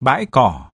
bãi cỏ.